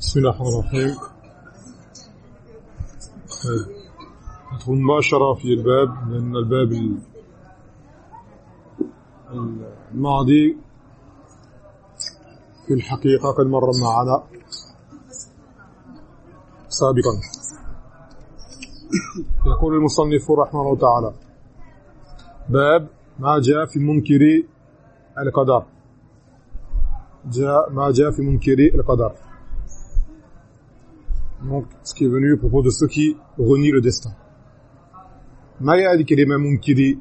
بسم الله الرحمن الرحيم. ندخل مباشرة في الباب لأن الباب الماضي في الحقيقة قد مر معنا سابقا. يقول المصنف رحمه الله تعالى باب ما جاء في منكر القدر. جاء ما جاء في منكر القدر. qui est venu à propos de ceux qui renient le destin ما يعني كلمة منكري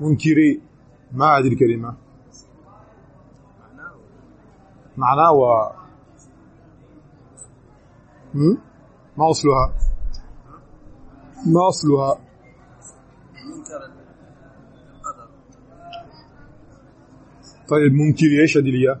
منكري ما هذه الكلمة معناه و ما أصلها ما أصلها طيب منكري ايش هذه الياء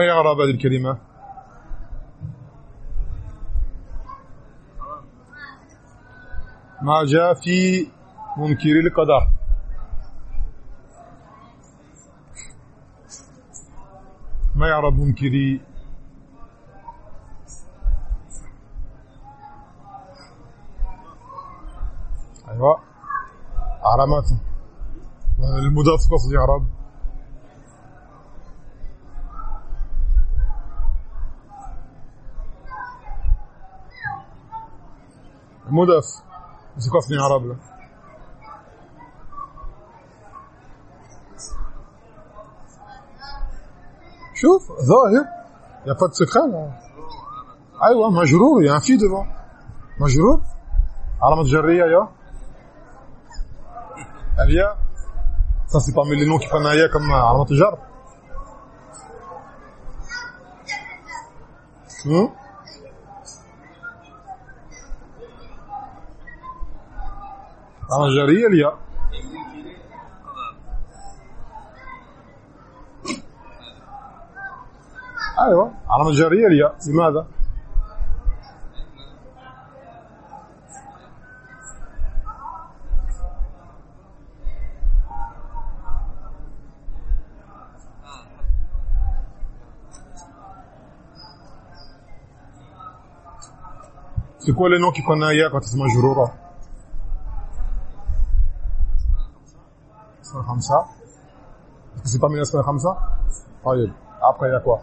ما يعرب هذه الكلمة؟ ما جاء في منكر القدر. ما يعرب منكري أيوه. علامات المضاف قصدي يعرب المضاف زكفني عرب له شوف ظاهر يا pas de secret là ايوه مجرور يعني في devant مجرور علامه جريه يا الياء ça c'est parmi les noms qui prennent الياء comme علامه جر Arranjaria ali, ó. أيوه علامه جاريه الياء لماذا C'est quoi les noms qui connaît hier quand ils sont majoraux majorura اسمها خمسة c'est pas من اسمها خمسة طيب après il y a quoi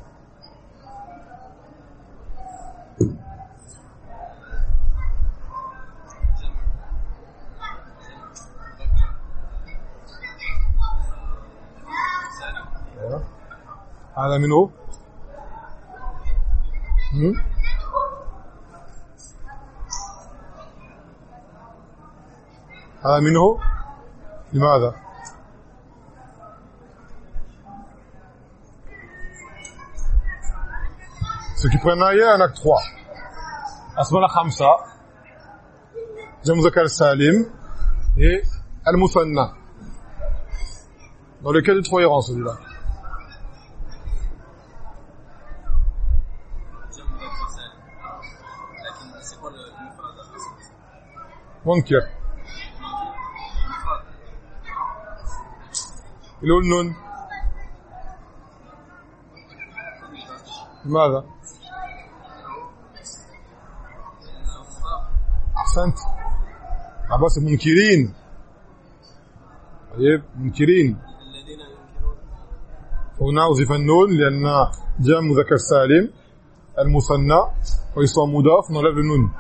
هذا منه هذا منه لماذا ceux qui prennent ailleurs un acte 3 asma khamsa jamu zakar salim et al-musanna dans lequel il trois errants celui-là منكر له النون لماذا؟ أحسنت. عباس منكرين. طيب منكرين. هنا وظف النون لأن جاء مذكر سالم المثنى ويصوم مضاف نلف النون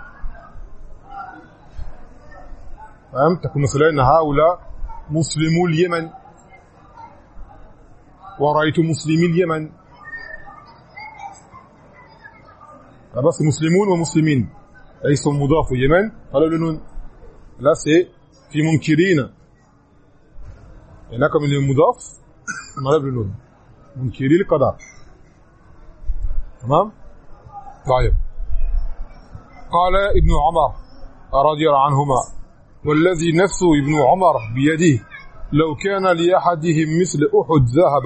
فهمت تكون مثلا إن هؤلاء مسلمو اليمن. ورأيت مسلمي اليمن. بس مسلمون ومسلمين. ليسوا مضاف اليمن. قالوا لنون لا سي في منكرين. هنا comme il est مضاف nun منكري القدر تمام؟ طيب. قال ابن عمر رضي الله عنهما والذي نفس ابن عمر بيده لو كان لأحدهم مثل أحد ذهب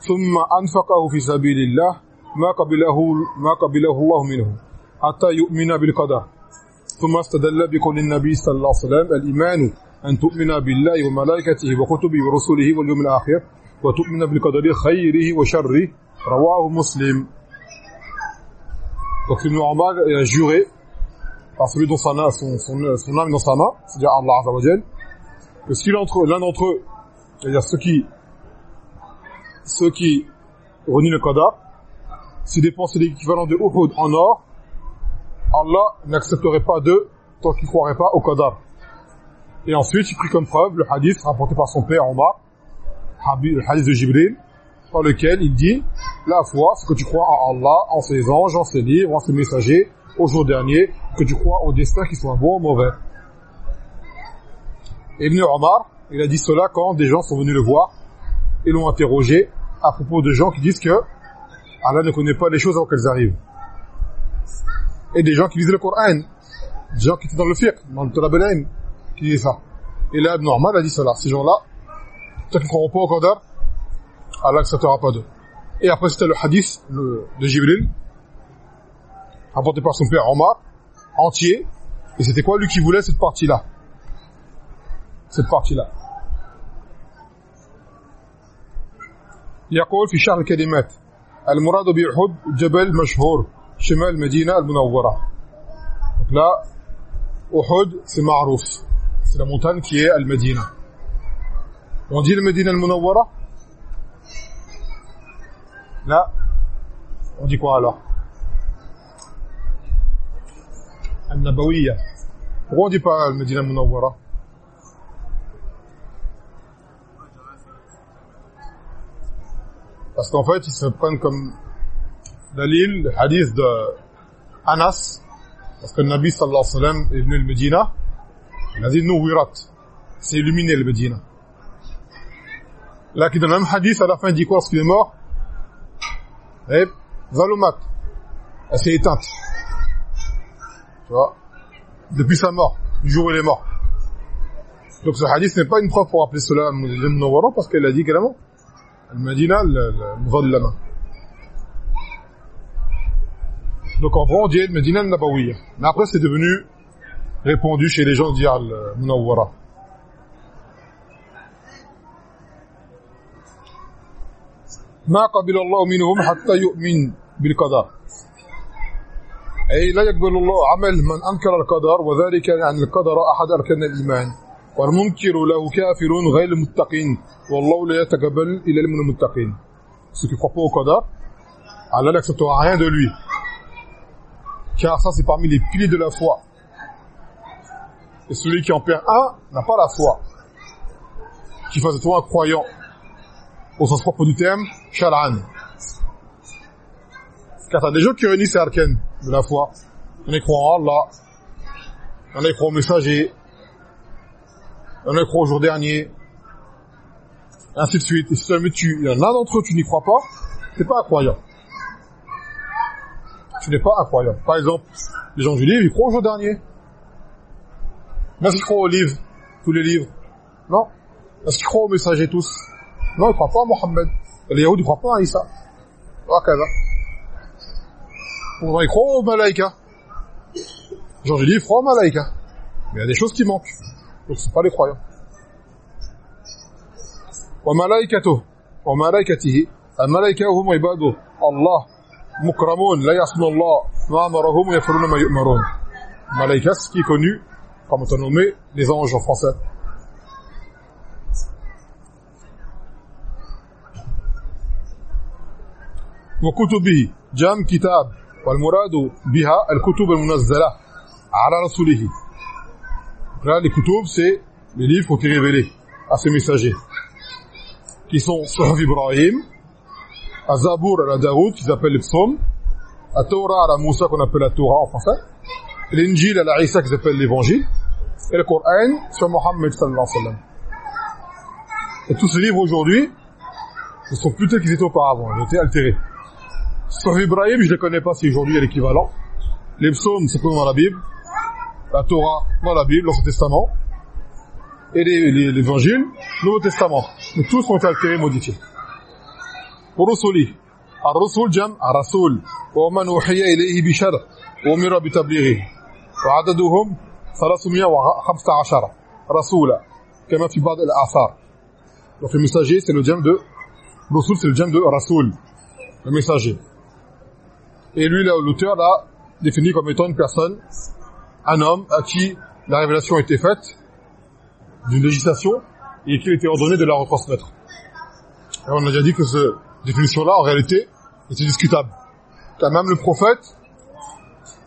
ثم أنفقه في سبيل الله ما قبله ما قبله الله منه حتى يؤمن بالقدر. ثم استدل بقول النبي صلى الله عليه وسلم الإيمان أن تؤمن بالله وملائكته وكتبه ورسله واليوم الآخر وتؤمن بالقدر خيره وشره. رواه مسلم. Donc Ibn Omar a juré par celui dont son, son, son, son âme dans sa main, c'est-à-dire Allah Azza que si l'un d'entre eux, c'est-à-dire ceux qui ceux qui renient le Qadar, s'ils dépensent l'équivalent de Uhud en or, Allah n'accepterait pas d'eux tant qu'ils ne croiraient pas au Qadar. Et ensuite, il prit comme preuve le hadith rapporté par son père Omar, le hadith de Jibril, dans lequel il dit la foi, c'est que tu crois en Allah, en ses anges, en ses livres, en ses messagers, au jour dernier, que tu crois au destin qui soit bon ou mauvais. Ibn Omar, il a dit cela quand des gens sont venus le voir et l'ont interrogé à propos de gens qui disent que Allah ne connaît pas les choses avant qu'elles arrivent. Et des gens qui lisent le Coran, des gens qui étaient dans le fiqh, dans le Talab qui disaient ça. Et là, Ibn Omar a dit cela. Ces gens-là, peut-être qu'ils ne croiront pas au Qadar, Allah n'acceptera pas d'eux. Et après, c'était le hadith de Jibril, rapporté par son père Omar, entier. Et c'était quoi lui qui voulait cette partie-là Cette partie-là. يقول في شرح الكلمات المراد بأحد جبل مشهور شمال المدينة المنورة. لا أحد في معروف سي لمونتان كي المدينة. ودي المدينة المنورة لا. ودي كوا النبوية pourquoi on المدينة المنورة Parce qu'en fait, ils se prennent comme dalil le hadith de Anas, parce que le Nabi sallallahu alayhi wa sallam est venu le Medina, il a dit Nouwirat, c'est illuminé le Medina. Là, qui dans le même hadith, à la fin, il dit quoi lorsqu'il est mort? Et Zalumat, elle s'est éteinte. Tu vois? Depuis sa mort, du jour où il est mort. Donc ce hadith n'est pas une preuve pour appeler cela Medina Munawwara parce qu'elle a dit carrément المدينة المظلمه donc on prend dit Medina Nabawiya mais après c'est devenu répandu chez les gens d'Al Munawwara. ما قبل الله منهم حتى يؤمن بالقدر اي لا يقبل الله عمل من انكر القدر وذلك يعني القدر احد اركان الايمان والمنكر له كافر غير المتقين والله لا يتقبل إلا من المتقين ceux qui croient pas au qadar Allah n'acceptera rien de lui car ça c'est parmi les piliers de la foi et celui qui en perd un n'a pas la foi qui fasse de toi un croyant au sens propre du terme, shar'an. Car t'as des gens qui réunissent ces arcanes de la foi. On y croit en Allah, on y croit au messager, on y croit au jour dernier, ainsi de suite. Et si jamais tu, l'un d'entre eux, tu n'y crois pas, t'es pas un croyant. Tu n'es pas un croyant. Par exemple, les gens du livre, ils croient au jour dernier. Mais est-ce qu'ils croient aux livres, tous les livres? Non. Est-ce qu'ils croient aux messagers tous? Non, il ne croit pas à Mohammed. Les Yahoud ne croient pas à. Wakada. Pourtant, ils croient aux malaïka. Jean ils croient aux malaïka. Mais il y a des choses qui manquent. Pas les croyants. وملائكته وملائكته الملائكة هم عباده الله مكرمون لا يعصون الله ما أمرهم ويفعلون ما يؤمرون Malaïka, ce qui est connu, comme on nommé, les anges en français. وكتبه جام كتاب والمراد بها الكتب المنزلة على رسوله Les kutub, c'est les livres qui ont été révélés à ces messagers, qui sont Sahaf Ibrahim, à Zabour à la Daoud, qu'ils appellent les psaumes, à Torah à la Moussa, qu'on appelle la Torah en français, l'Injil à la Isa, qu'ils appellent l'évangile, et le Coran sur Mohammed sallallahu alayhi wa sallam. Et tous ces livres aujourd'hui, ne sont plus tels qu'ils étaient auparavant, ils ont été altérés. Sahaf Ibrahim, je ne connais pas si aujourd'hui il y a l'équivalent. Les psaumes, c'est dans la Bible La Torah, dans la Bible, l'Ancien Testament. Et l'Évangile, Nouveau Testament. Mais tous sont altérés, modifiés. ورسله الرسل جمع رسول ومن وحي إليه بشر وأمر بتبليغه وعددهم 315 رسولا كما في بعض الآثار donc le messager c'est le jam de Rasul c'est le jam de Rasul le messager et lui l'auteur l'a défini comme étant une personne un homme à qui la révélation a été faite d'une législation et qu'il était ordonné de la retransmettre et on a déjà dit que ce définition-là, en réalité, était discutable. Car même le prophète,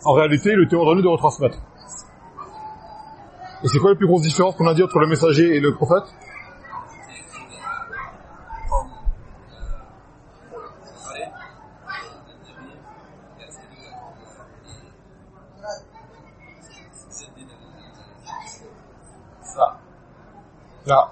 en réalité, il était ordonné de retransmettre. Et c'est quoi la plus grosse différence qu'on a dit entre le messager et le prophète Là,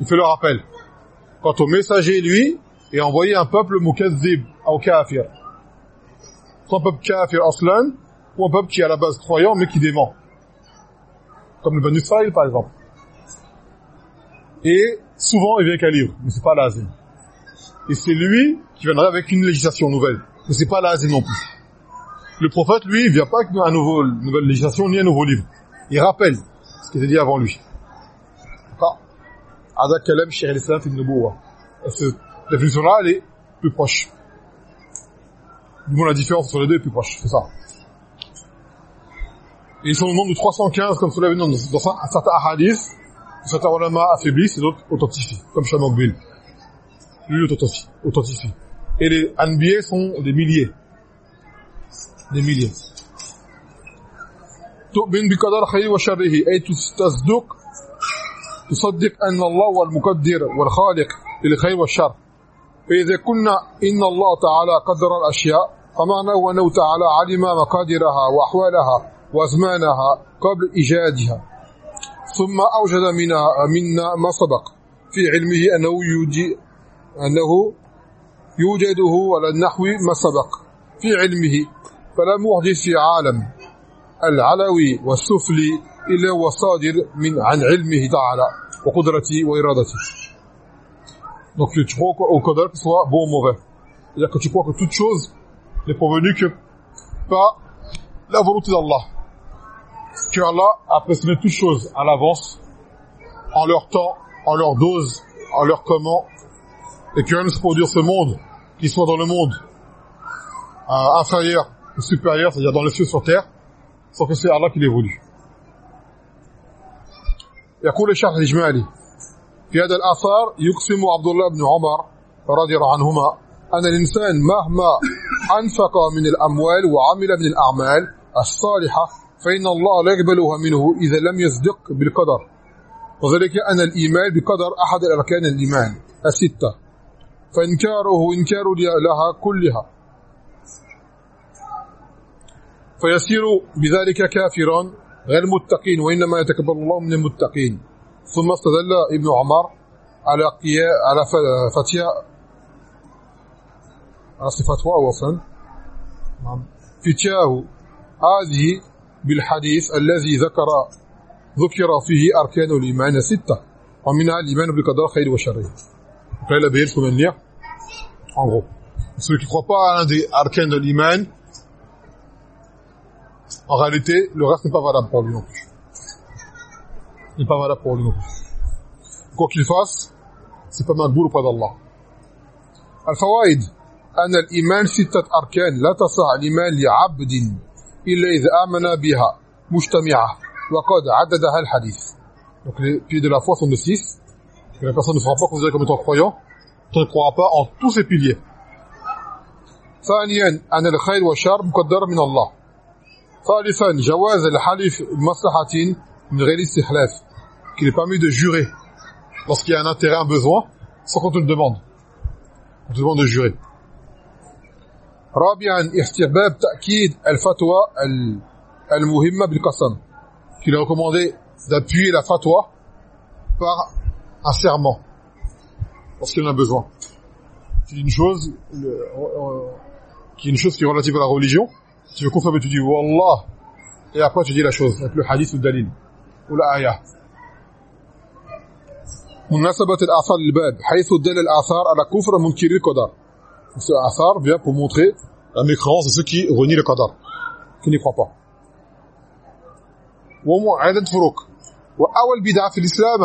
il fait le rappel quant au messager lui et envoyer un peuple mukazzib au kafir. Soit un peuple kafir aslan, ou un peuple qui est à la base croyant mais qui dément. Comme le Banu Israël par exemple. Et souvent il vient avec un livre, mais c'est pas l'asile. Et c'est lui qui viendra avec une législation nouvelle, mais c'est pas l'asile non plus. Le prophète, lui, il vient pas avec une nouvelle législation ni un nouveau livre. Il rappelle ce qui était dit avant lui. D'accord Ada kalam shaykh al-islam fi la définition là, elle est plus proche. Du moins, la différence entre les deux est plus proche, c'est ça. Et ils sont au nombre de 315, comme cela vient dans, dans certains hadiths, certains ulama affaiblissent et d'autres authentifient, comme Shamokbil. Lui, authentifie, authentifie. Et les anbiés sont des milliers. Des milliers. تؤمن بقدر خير وشره أي تصدق تصدق أن الله هو المقدر والخالق للخير والشر. فإذا كنا إن الله تعالى قدر الأشياء فمعناه أنه تعالى علم مقادرها وأحوالها وأزمانها قبل إيجادها. ثم أوجد منها منا ما سبق في علمه أنه يوجد أنه يوجده على النحو ما سبق في علمه. فلا محدث في عالم العلوي والسفلي إلا هو صادر من عن علمه تعالى وقدرته وإرادته Donc tu crois au qadar que ce soit bon ou mauvais. C'est-à-dire que tu crois que toute chose n'est provenue que par la volonté d'Allah. Que Allah a présenté toutes choses à l'avance, en leur temps, en leur dose, en leur comment, et qu'il ne se produire ce monde, qu'il soit dans le monde euh, inférieur ou supérieur, c'est-à-dire dans les cieux sur terre, sans que c'est Allah qui l'ait voulu. يقول الشيخ الإجمالي في هذا الآثار يقسم عبد الله بن عمر رضي الله عنهما أن الإنسان مهما أنفق من الأموال وعمل من الأعمال الصالحة فإن الله لا يقبلها منه إذا لم يصدق بالقدر. وذلك أن الإيمان بقدر أحد الأركان الإيمان الستة. فإنكاره إنكار لها كلها. فيصير بذلك كافرا غير متقين وإنما يتقبل الله من المتقين. ثم استدل ابن عمر على على فتيا. على صفة واو أصلا نعم. فتياه هذه بالحديث الذي ذكر ذكر فيه أركان الإيمان ستة. ومنها الإيمان بالقدر خير وشر donc là il a baillé ce qu'on vient de lire en gros. Ceux qui croient pas à l'un des arcanes de l'iman en réalité le reste n'est pas valable pour lui non plus n'est pas valable pour lui non plus. Quoi qu'il fasse, c'est pas maqboul auprès d'Allah. الفوائد أن الإيمان ستة أركان لا تصح الإيمان لعبد إلا إذا آمن بها مجتمعة وقد عددها الحديث donc les piliers de la foi sont de six que la personne ne sera pas considérée comme étant croyant tant ne croira pas en tous ces piliers ثانيا أن الخير والشر مقدر من الله ثالثا جواز الحلف بمصلحة من غير استحلاف qu'il est permis de jurer lorsqu'il y a un intérêt, un besoin sans qu'on te le demande on te demande de jurer رابعا استحباب تأكيد الفتوى المهمة بالقسم qu'il est recommandé d'appuyer la fatwa par un serment lorsqu'il en a besoin c'est une chose qui est une chose qui est relative à la religion tu veux confirmer tu dis wallah et après tu dis la chose avec le hadith ou le dalil ou la ayah مناسبة الآثار للباب حيث دل الآثار على كفر منكر القدر ce athar vient pour montrer la mécréance de ceux qui renient le qadar qui n'y croient pas وعدة فروق وأول بدعة في الإسلام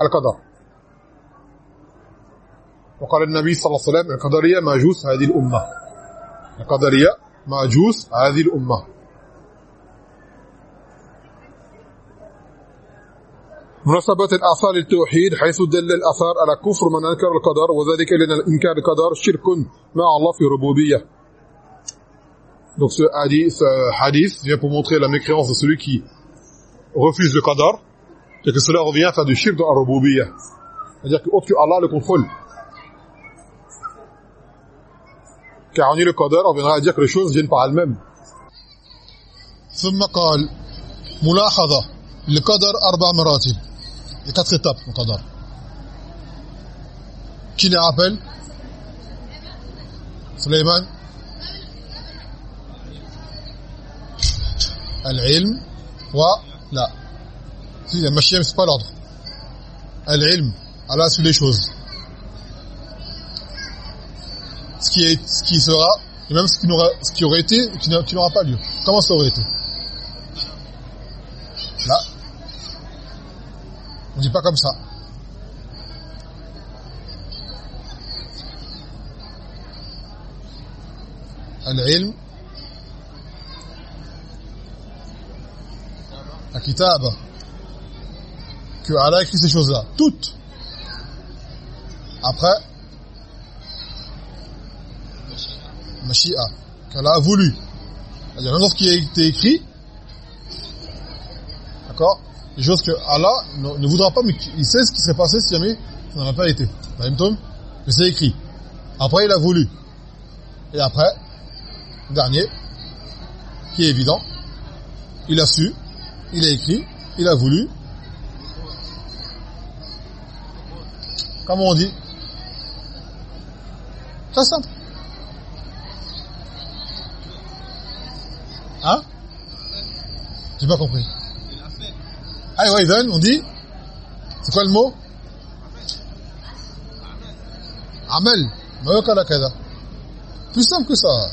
القدر وقال النبي صلى الله عليه وسلم القدرية ماجوس هذه الأمة القدرية ماجوس هذه الأمة مناسبة الآثار للتوحيد حيث دل الآثار على كفر من أنكر القدر وذلك لأن إنكار القدر شرك مع الله في ربوبية Donc ce hadith, ce hadith vient pour montrer la mécréance de celui qui refuse le qadar et que cela revient à faire du shirk dans la rububiyya. C'est-à-dire que autre que Allah le contrôle. En le qadar, on viendra à dire que les choses viennent par elles-mêmes. ثم قال ملاحظة القدر أربع مراتب les quatre étapes au qadar qui les rappelle Suleiman Al-ilm wa la si la machine c'est pas l'ordre Al-ilm Allah sur les choses ce qui est ce qui sera et même ce qui n'aura ce qui aurait été et qui n'aura pas lieu. Comment ça aurait été? Là. On dit pas comme ça. Al-ilm. La que Allah a écrit ces choses-là. Toutes. Après Mashi'a qu'Allah a voulu. C'est-à-dire ce qui a été écrit. D'accord? Des choses que Allah ne, voudra pas mais il sait ce qui serait passé si jamais ça n'aurait pas été. Mais c'est écrit. Après il a voulu. Et après dernier qui est évident il a su il a écrit, il a voulu. Comment on dit? Très simple. Hein J'ai pas compris. Ah ouais, on dit C'est quoi le mot Amel. Plus simple que ça.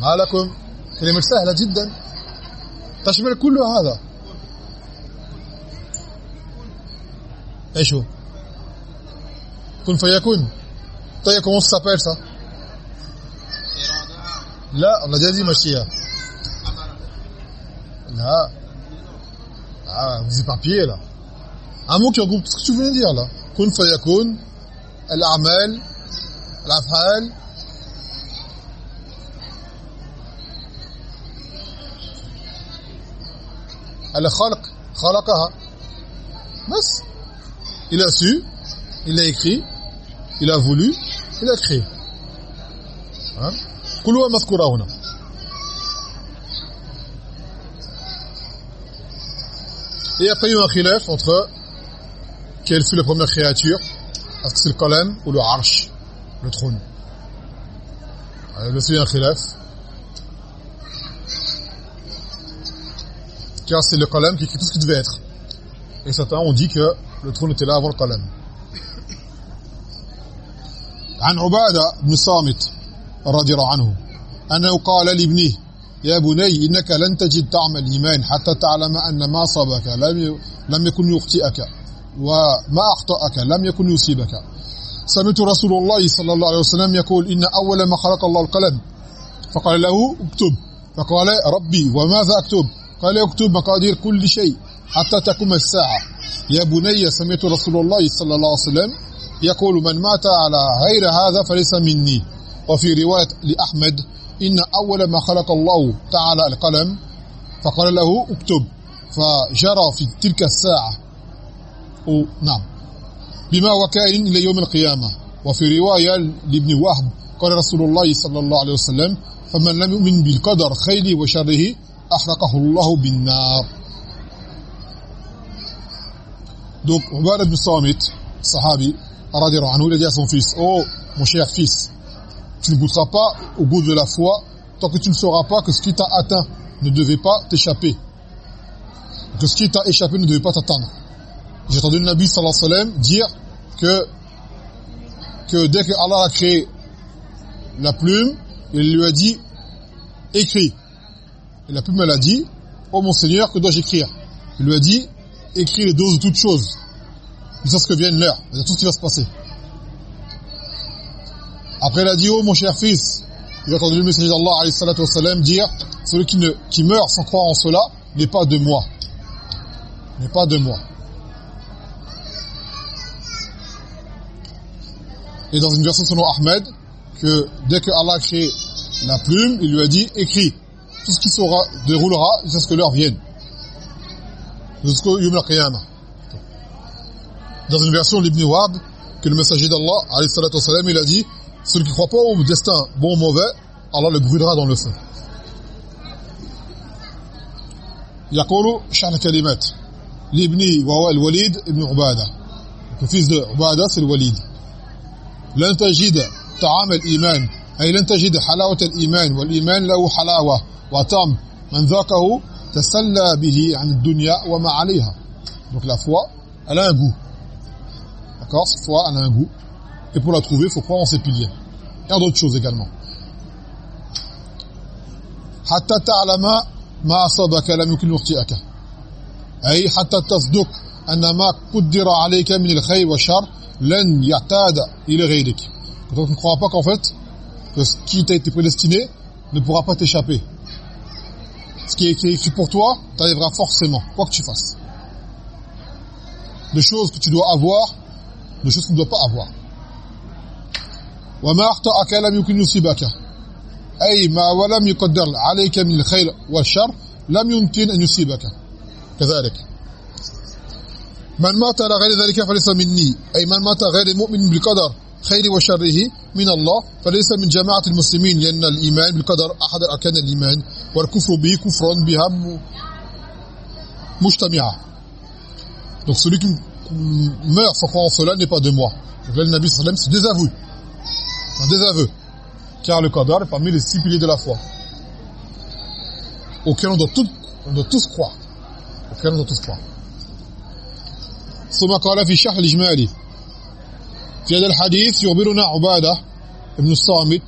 ما لكم كلمة سهلة جدا تشمل كل هذا ايش هو كن فيكون طيب comment ça s'appelle ça Là, on a déjà dit Mashiach. Là. Ah, vous éparpillez là. Un mot qui regroupe ce que tu voulais dire là. Kun fayakun, al-amal, al-afhal. Al-khalq, khalaqaha. Bas. Il a su, il a écrit, il a voulu, il a créé. Hein? كلها مذكوره هنا et après il y a eu un khilaf entre quelle fut la première créature est-ce que c'est le qalam ou le arsh le trône le un khilaf car c'est le qalam qui écrit tout ce qui devait être. Et certains ont dit que le trône était là avant le qalam. عن عبادة بن صامت رضي الله عنه أنه قال لابنه يا بني إنك لن تجد طعم الإيمان حتى تعلم أن ما صابك لم لم يكن يخطئك وما أخطأك لم يكن يصيبك. سمعت رسول الله صلى الله عليه وسلم يقول إن أول ما خلق الله القلم. فقال له اكتب. فقال ربي وماذا أكتب؟ قال اكتب مقادير كل شيء حتى تقوم الساعة. يا بني سمعت رسول الله صلى الله عليه وسلم يقول من مات على غير هذا فليس مني. وفي رواية لأحمد إن أول ما خلق الله تعالى القلم فقال له اكتب. فجرى في تلك الساعة. نعم. بما هو كائن إلى يوم القيامة. وفي رواية لابن وهب قال رسول الله صلى الله عليه وسلم فمن لم يؤمن بالقدر خيره وشره أحرقه الله بالنار. Donc, Ubad ibn Samit, sahabi, radiallahu anhu, il a dit à son fils, « Oh, tu ne goûteras pas au goût de la foi tant que tu ne sauras pas que ce qui t'a atteint ne devait pas t'échapper. Que ce qui t'a échappé ne devait pas t'atteindre. J'ai entendu le Nabi sallallahu alayhi wa sallam dire que, dès que Allah a créé la plume, il lui a dit écris. Et la plume elle a dit oh mon Seigneur, que dois-je écrire? Il lui a dit écris les doses de toutes choses. Jusqu'à ce que vienne l'heure, tout ce qui va se passer. Après, il a dit, oh mon cher fils, j'ai entendu le messager d'Allah, dire, celui qui, meurt sans croire en cela n'est pas de moi. N'est pas de moi. Et dans une version selon Ahmed, que dès que Allah a créé la plume, il lui a dit, écris. Tout ce qui sera, déroulera jusqu'à ce que l'heure vienne. Jusqu'au Yom Dans une version l'Ibn Wab, que le messager d'Allah, il a dit, celui qui ne croit pas au destin bon ou mauvais, Allah le brûlera dans le feu. يقول شرح كلمات لابني وهو الوليد ابن عبادة le fils de Ubada c'est le Walid لن تجد طعام الإيمان أي لن تجد حلاوة الإيمان والإيمان له حلاوة وطعم من ذاقه تسلى به عن الدنيا وما عليها donc la foi elle a un goût d'accord cette foi elle a un goût Et pour la trouver, il faut croire en ses piliers. Et en d'autres choses également. حتى تعلم ما أصابك لم يكن يخطئك أي حتى تصدق أن ما قدر عليك من الخير والشر لن يعتاد إلى غيرك quand tu ne crois pas qu'en fait que ce qui t'a été prédestiné ne pourra pas t'échapper ce qui est écrit pour toi t'arrivera forcément quoi que tu fasses des choses que tu dois avoir des choses que tu ne dois pas avoir وما أخطأك لم يكن يصيبك. أي ما ولم يقدر عليك من الخير والشر لم يمكن أن يصيبك. كذلك. من مات على غير ذلك فليس مني. أي من مات غير مؤمن بالقدر خير وشره من الله فليس من جماعة المسلمين لأن الإيمان بالقدر أحد أركان الإيمان والكفر به كفر بها مجتمعة. Donc celui qui meurt sans croire en cela n'est pas de moi. Le Nabi sallam se désavoue. Un désaveu. Car le qadar est parmi les six piliers de la foi. Auquel on doit, tout, on doit tous croire. Auquel on doit tous croire. ثم قال في شرح الإجمالي في هذا الحديث يخبرنا عبادة ابن الصامت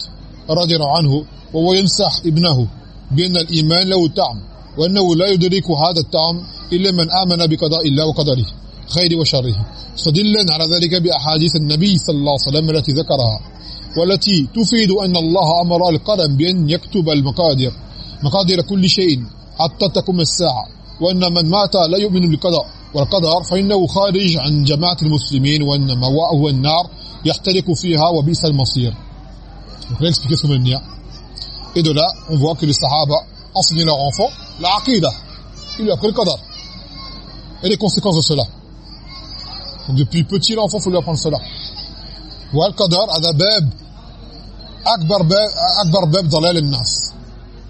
رضي الله عنه وهو ينصح ابنه بأن الإيمان له طعم وأنه لا يدرك هذا الطعم إلا من آمن بقضاء الله وقدره خير وشره استدلا على ذلك بأحاديث النبي صلى الله عليه وسلم التي ذكرها والتي تفيد أن الله أمر القلم بأن يكتب المقادير مقادير كل شيء حتى تقوم الساعة وأن من مات لا يؤمن بالقضاء والقدر فإنه خارج عن جماعة المسلمين وأن مواءه النار يحترق فيها وبئس المصير Donc là, expliquer manière. Et de là, on voit que les Sahaba enseignaient leurs enfants la aqidah. Ils lui apprennent le qadar. Et les conséquences de cela. Donc depuis petit, l'enfant, il faut lui apprendre cela. والقدر هذا Akbar Beb, Akbar Beb Dalal et Nas.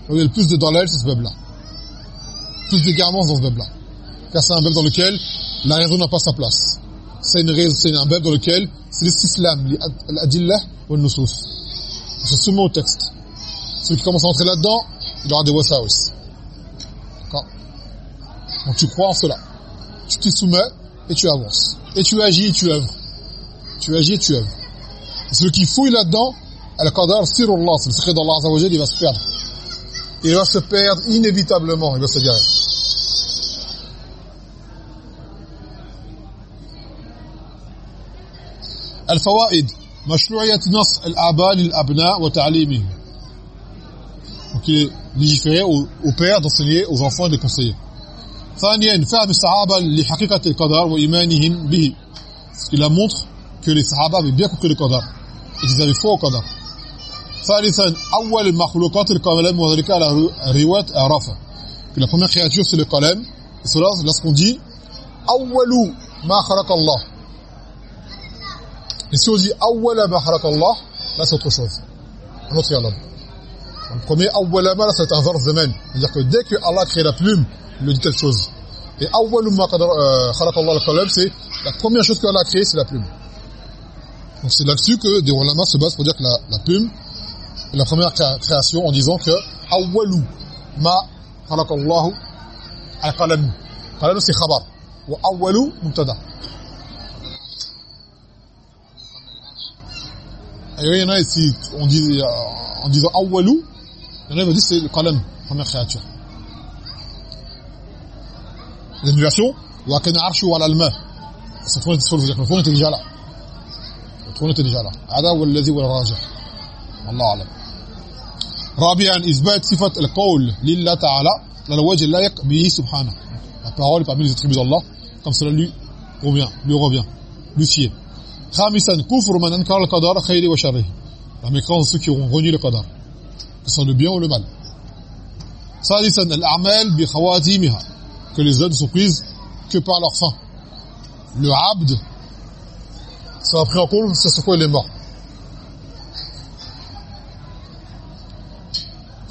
Il y le plus de Dalal, c'est ce Beb-là. Plus d'égarements dans ce Beb-là. Car c'est un Beb dans lequel la raison n'a pas sa place. C'est une raison, c'est un Beb dans lequel c'est l'istislam, l'adillah ou le nusuf. On se soumet au texte. Ceux qui commencent à entrer là-dedans, il y aura des wasaos. D'accord? Donc tu crois en cela. Tu t'y soumets et tu avances. Et tu agis et tu œuvres. Tu agis et tu œuvres. Ceux qui fouillent là-dedans, le qadar, sirullah, c'est le secret d'Allah wa il va se perdre. il va se perdre inévitablement, il va se garer. الفوائد مشروعية نص الآباء للأبناء وتعليمهم est légiféré aux, aux pères d'enseigner aux enfants de conseiller ثانيا فهم الصحابة لحقيقة القدر وإيمانهم به il montre que les sahaba avaient bien compris le qadar et qu'ils avaient foi au qadar ثالثا أول المخلوقات القلم وذلك على رواية عرفة que la première créature c'est le qalam et cela lorsqu'on dit أول ما خلق الله Et si on dit awwala ma Allah, là c'est autre chose. Un autre dialogue. Le premier awwala ma là c'est un verbe zaman. C'est-à-dire que dès que Allah crée la plume, il lui dit telle chose. Et awwalu ma euh, khalaqa Allah al-qalam, c'est la première chose qu'Allah a créée, c'est la plume. Donc c'est là-dessus que des ulama se basent pour dire que la, la plume est la première création en disant que awwalu ma khalaqa Allah al-qalam. Qalam c'est khabar. Wa awwalu mubtada. Et il y ici, on dit, en disant Awwalou, il y en a qui disent c'est le qalam, première créature. L'annulation, wa kana arshu ala al-ma. Trône était sur le trône était déjà là. Le trône était déjà là. هذا هو الذي هو الراجح. والله اعلم. رابعا اثبات صفه القول لله تعالى على الوجه اللائق به سبحانه. La parole parmi les attributs d'Allah comme cela lui revient, lui revient, lui sied. خامسا كفر من انكر القدر خير وشره la mécréance de ceux qui auront renié le qadar que ce soit le bien ou le mal ثالثا الاعمال بخواتيمها que les œuvres sont prises que par leur fin le abd sera pris en compte c'est sur quoi il est mort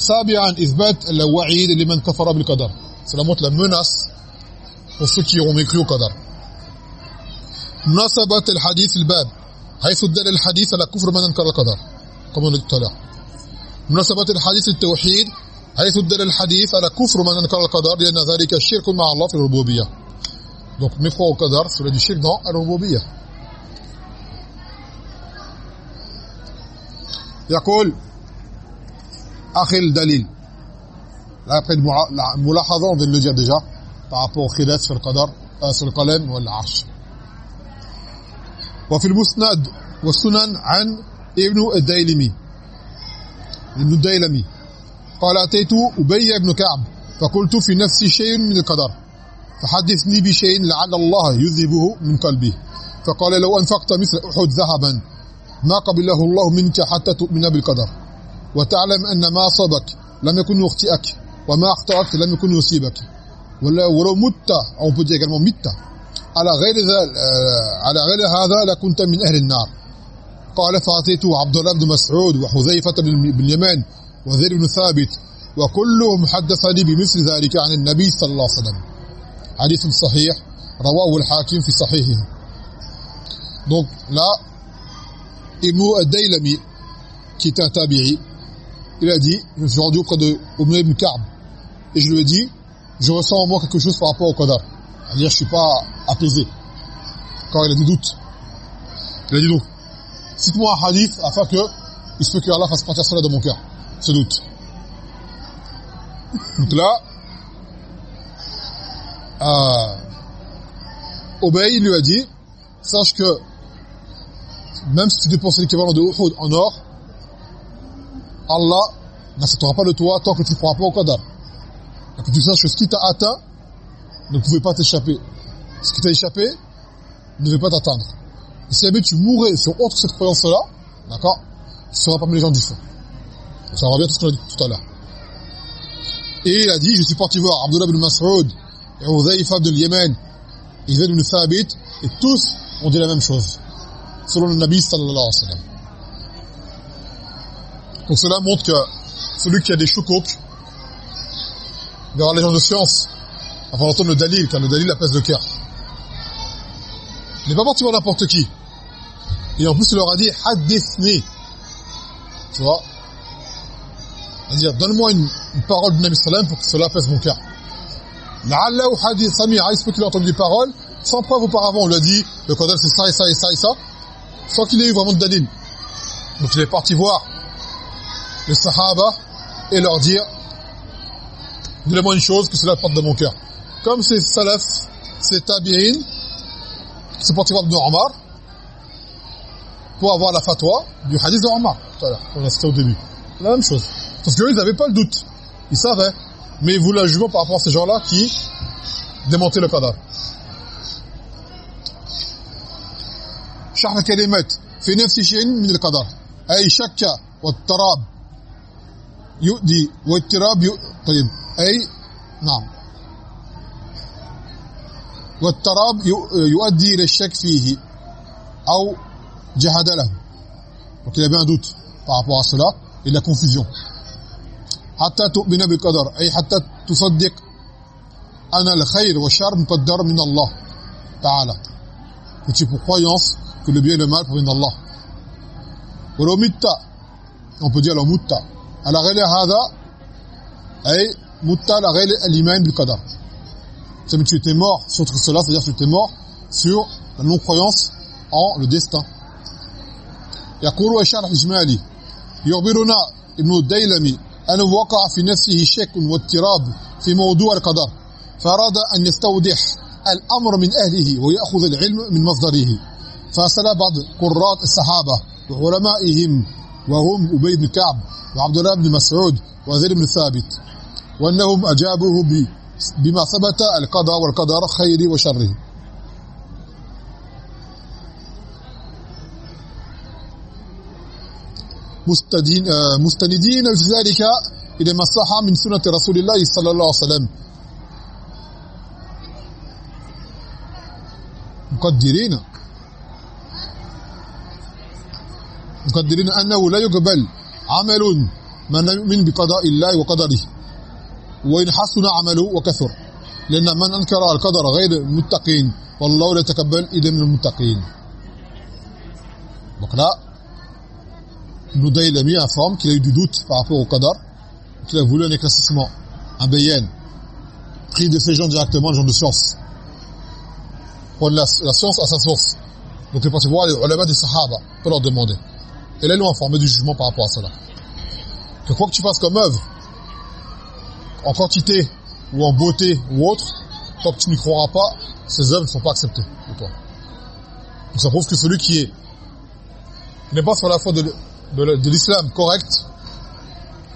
سابعا إثبات الوعيد لمن كفر بالقدر. cela montre la menace pour ceux qui مناسبة الحديث الباب. حيث دل الحديث على كفر من أنكر القدر. كما قلت طلع مناسبة الحديث التوحيد. حيث دل الحديث على كفر من أنكر القدر. لأن ذلك الشرك مع الله في الربوبية. donc méfroid au qadar du shirk dans al-rububiyya يقول أخي الدليل après la ملاحظة on vient de le dire déjà par rapport au khilaf sur le qadar euh, sur le qalam ou l'arsh. وفي المسند والسنن عن ابن الديلمي ابن الديلمي قال أتيت أبي بن كعب فقلت في نفسي شيء من القدر فحدثني بشيء لعل الله يذهبه من قلبي فقال لو أنفقت مثل أحد ذهبا ما قبله الله منك حتى تؤمن بالقدر وتعلم أن ما أصابك لم يكن يخطئك وما أخطأك لم يكن يصيبك. ولو مت أو peut dire مت. على غير آه، على غير هذا لكنت من أهل النار. قال فاتيت عبد الله بن مسعود وحذيفة بن اليمان وزيد بن ثابت وكلهم حدثني بمثل ذلك عن النبي صلى الله عليه وسلم. حديث صحيح رواه الحاكم في صحيحه. Ibn ad-Daylami qui est un tabi'i il a dit je suis rendu auprès de Ibn ibn et je lui ai dit je ressens en moi quelque chose par rapport au qadar C'est-à-dire, je suis pas apaisé. Quand il a des doutes. Il a dit donc, cite-moi un hadith afin que il se peut que Allah fasse partir cela dans mon cœur. Ce doute. Donc là, euh, Obey lui a dit, sache que même si tu dépenses l'équivalent de Uhud en or, Allah n'acceptera pas de toi tant que tu ne crois pas au Qadar. Et que tu saches que ce qui t'a atteint, ne pouvait pas t'échapper. Ce qui t'a échappé ne devait pas t'atteindre. Et si jamais tu mourais sur autre cette croyance-là, d'accord, tu seras parmi les gens du feu. Ça revient à tout ce qu'on a dit tout à l'heure. Et il a dit, je suis parti voir Abdullah ibn Mas'ud et Uzayfa de Yémen Zayd ibn Thabit et tous ont dit la même chose. Selon le Nabi sallallahu alayhi wa sallam. Donc cela montre que celui qui a des choukouks vers les gens de science Enfin, entendre le dalil, car le dalil apaise le cœur. Il n'est pas parti voir n'importe qui. Et en plus, il leur a dit, hadithni. Tu vois? C'est-à-dire, donne-moi une, parole du Nabi Sallam pour que cela apaise mon cœur. La'alla ou hadith samira, il se peut qu'il ait entendu des paroles, sans preuve auparavant, on lui a dit, le Qadar c'est ça et ça et ça et ça, sans qu'il ait eu vraiment de dalil. Donc il est parti voir les Sahaba et leur dire, dis-moi une chose que cela porte dans mon cœur. Comme c'est salaf, c'est tabi'in, c'est pour Ibn Omar, pour avoir la fatwa du hadith de Omar, tout à l'heure, qu'on a cité au début. La même chose. Parce qu'eux, ils n'avaient pas le doute. Ils savaient. Mais ils voulaient jugement par rapport à ces gens-là qui démontaient le qadar. شرح كلمة في نفس شيء من القدر أي شك واضطراب يؤدي واضطراب طيب أي نعم واضطراب يؤدي إلى الشك فيه أو جهد له donc il y avait un doute par rapport à cela et la confusion حتى تؤمن بالقدر أي حتى تصدق أن الخير والشر مقدر من الله تعالى que tu croyance que le bien et le mal proviennent d'Allah مت on peut dire le mutta على غير هذا أي مت على غير الإيمان بالقدر. C'est tu étais mort sur cela c'est-à-dire tu étais mort sur la non-croyance en le destin. يقول الشرح الإجمالي يخبرنا ابن الديلمي أنه وقع في نفسه شك واضطراب في موضوع القدر فأراد أن يستوضح الأمر من أهله ويأخذ العلم من مصدره. فأرسل بعض قراء الصحابة وعلمائهم وهم أبي بن كعب وعبد الله بن مسعود وزيد بن ثابت وأنهم أجابوه بما ثبت القضاء والقدر خير وشره. مستدين مستندين في ذلك إلى ما صح من سنة رسول الله صلى الله عليه وسلم. مقدرين. مقدرين انه لا يقبل عمل من يؤمن بقضاء الله وقدره وان حسن عمله وكثر لأن من انكر القدر غير متقين والله لا يتقبل الا من المتقين donc là Ibn Daylami informe qu'il a eu du doute par rapport au qadar, qu'il a voulu un éclaircissement, un bayen, pris de ces gens directement, les gens de science. Prendre la, la science à sa source. Donc il est voir les ulama des sahaba, pour leur demander. Et là, ils l'ont informé du jugement par rapport à cela. Que quoi que tu fasses comme œuvre, en quantité ou en beauté ou autre, tant que tu n'y croiras pas, ces œuvres ne sont pas acceptées de toi. Donc ça prouve que celui qui n'est pas sur la foi de, l'islam correct,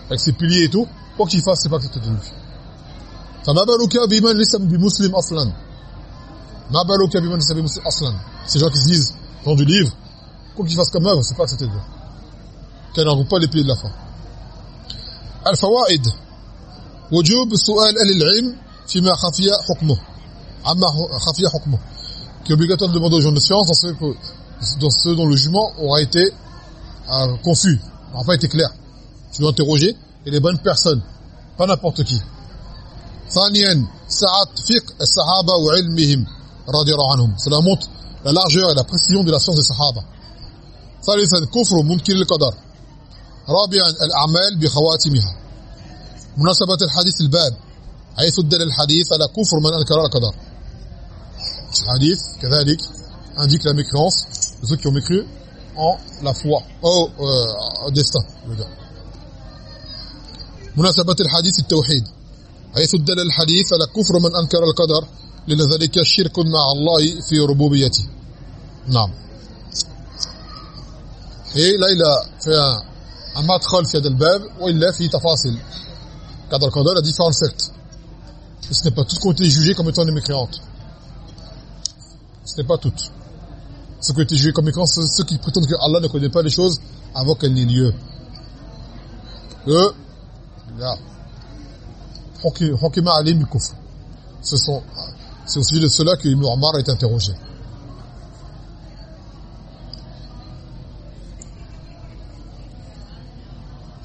avec ses piliers et tout, quoi qu'il fasse, c'est pas accepté de lui. Ces gens qui se disent dans du livre, quoi qu'ils fassent comme œuvre, c'est pas accepté de lui qu'ils n'en pas les pieds de la foi الفوائد وجوب سؤال اهل العلم فيما خفي حكمه عما خفي حكمه qui est obligatoire de demander aux gens de science dans ce, dans ce dont le jugement aura été euh, confus, n'a pas été clair. Tu dois interroger et les bonnes personnes, pas n'importe qui. ثانيا سعة فقه الصحابة وعلمهم رضي الله عنهم cela montre la largeur et la précision de la science des sahaba ثالثا كفر منكر القدر رابعا الأعمال بخواتمها. مناسبة الحديث الباب حيث دل الحديث على كفر من أنكر القدر الحديث كذلك indique la mécréance de ceux qui ont mécru en la foi. Au, euh, au destin مناسبة الحديث التوحيد حيث دل الحديث على كفر من أنكر القدر لأن ذلك شرك مع الله في ربوبيته. نعم. A fait un, un madkhal fi هذا الباب وإلا في تفاصيل قدر القدر a différentes sectes et ce n'est pas toutes qui ont été jugées comme étant des mécréantes ce n'est pas toutes ceux qui ont été jugés comme mécréants c'est ceux qui prétendent que Allah ne connaît pas les choses avant qu'elles n'aient lieu eux là حكم عليهم بالكفر ce sont c'est au sujet de cela que Ibn Omar est interrogé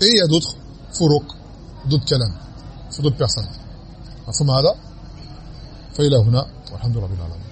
et il y a d'autres furuq d'autres kalam sur d'autres personnes مفهوم هذا فإلى هنا والحمد لله رب العالمين